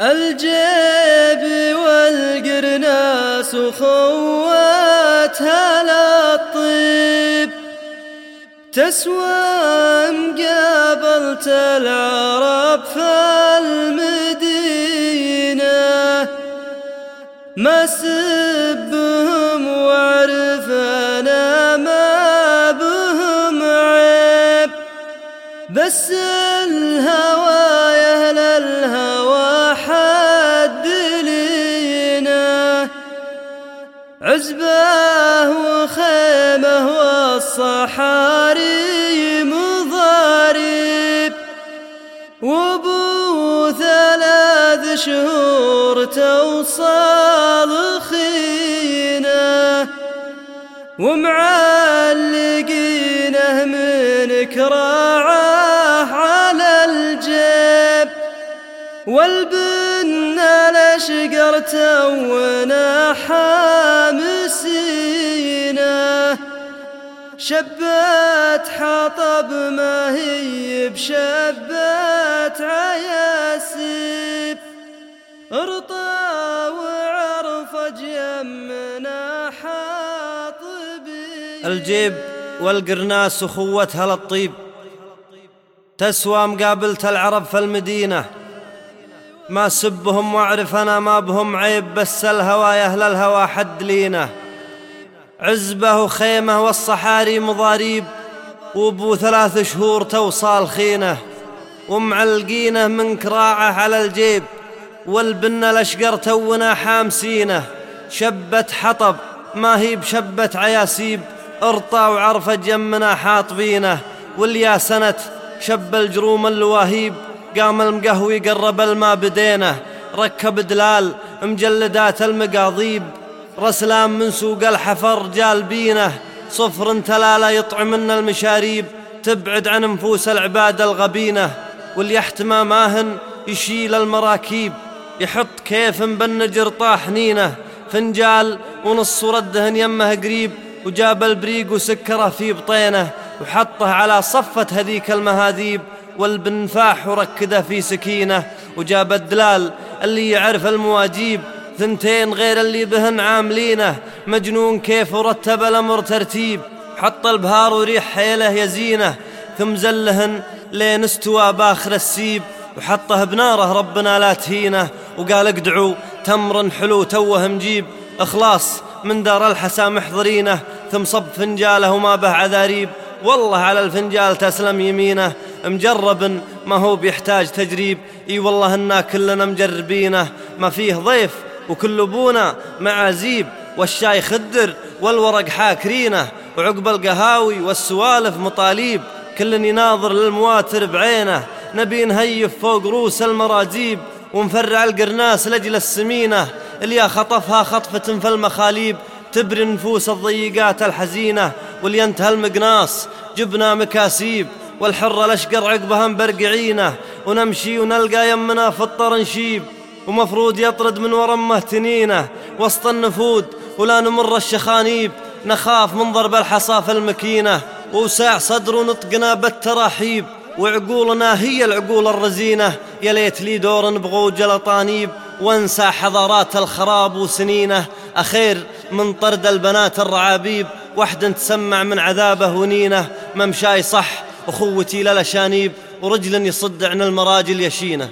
الجيب والقرناس وخواتها للطيب. تسوى مقابلة العرب في المدينة ما سبهم وعرفنا ما بهم عيب. بس عزبه وخيمه والصحاري مضارب وبو ثلاث شهور توصل خينا ومعلقينه من كراعه على الجيب والبن الاشقر تونا حامسينه. شبات حطب ما هي بشبات عياسيب. ارطى وعرفج يمنا حاطبي. الجيب والقرناس وخوتها للطيب. تسوى مقابلة العرب في المدينة. ما سبهم واعرف أنا ما بهم عيب بس الهوى يا أهل الهوى حد لينا. عزبه وخيمه والصحاري مضاريب وبو ثلاث شهور توصال خينه ومعلقينه من كراعه على الجيب والبن الاشقر تونا حامسينه. شبة حطب ما هي بشبة عياسيب ارطى وعرفة جمنا حاطبينه. واليا سنت شب الجروم اللواهيب قام المقهوي قرب الما بدينه ركب دلال مجلدات المقاضيب. رسلام من سوق الحفر جالبينه صفر تلالا يطعمن المشاريب. تبعد عن نفوس العباد الغبينه واليحتمى ماهن يشيل المراكيب. يحط كيف بالنجر طاحنينه فنجال ونص ردهن يمه قريب وجاب البريق وسكره في بطينه. وحطه على صفة هذيك المهاذيب. والبنفاح وركده في سكينة وجاب الدلال اللي يعرف المواجيب ثنتين غير اللي بهن عاملينه مجنون كيف ورتب الأمر ترتيب حط البهار وريح حيله يزينه ثم زلهن لين استوى بآخر السيب وحطه بناره ربنا لا تهينه وقال اقدعوا تمر حلو توه مجيب إخلاص من دار الحسا محضرينه ثم صب فنجاله وما به عذاريب والله على الفنجال تسلم يمينه مجرب ما هو بيحتاج تجريب. إي والله إنا كلنا مجربينه. ما فيه ضيف وكل ابونا معازيب والشاي خدر والورق حاكرينه. وعقب القهاوي والسوالف مطاليب. كل يناظر للمواتر بعينه. نبي نهيف فوق روس المراجيب ونفرع القرناس لجل السمينة. اللي خطفها خطفة في المخاليب. تبري نفوس الضيقات الحزينة. واللي ينتهى المقناص جبنا مكاسيب. والحرة الأشقر عقبها مبرقعينه ونمشي ونلقى يمنا في الطر نشيب ومفروض يطرد من ورمه تنينه. وسط النفود ولا نمر الشخانيب نخاف من ضرب الحصى في المكينة. وساع صدر ونطقنا بالتراحيب وعقولنا هي العقول الرزينة. يا ليت لي دور بغوج الأطانيب وانسى حضارات الخراب وسنينه. أخير من طرد البنات الرعابيب وحد تسمع من عذابه ونينه. ممشاي صح أخوتي للشانيب ورجل يصد عن المراجل يشينه ورجل يصد عن المراجل يشينه.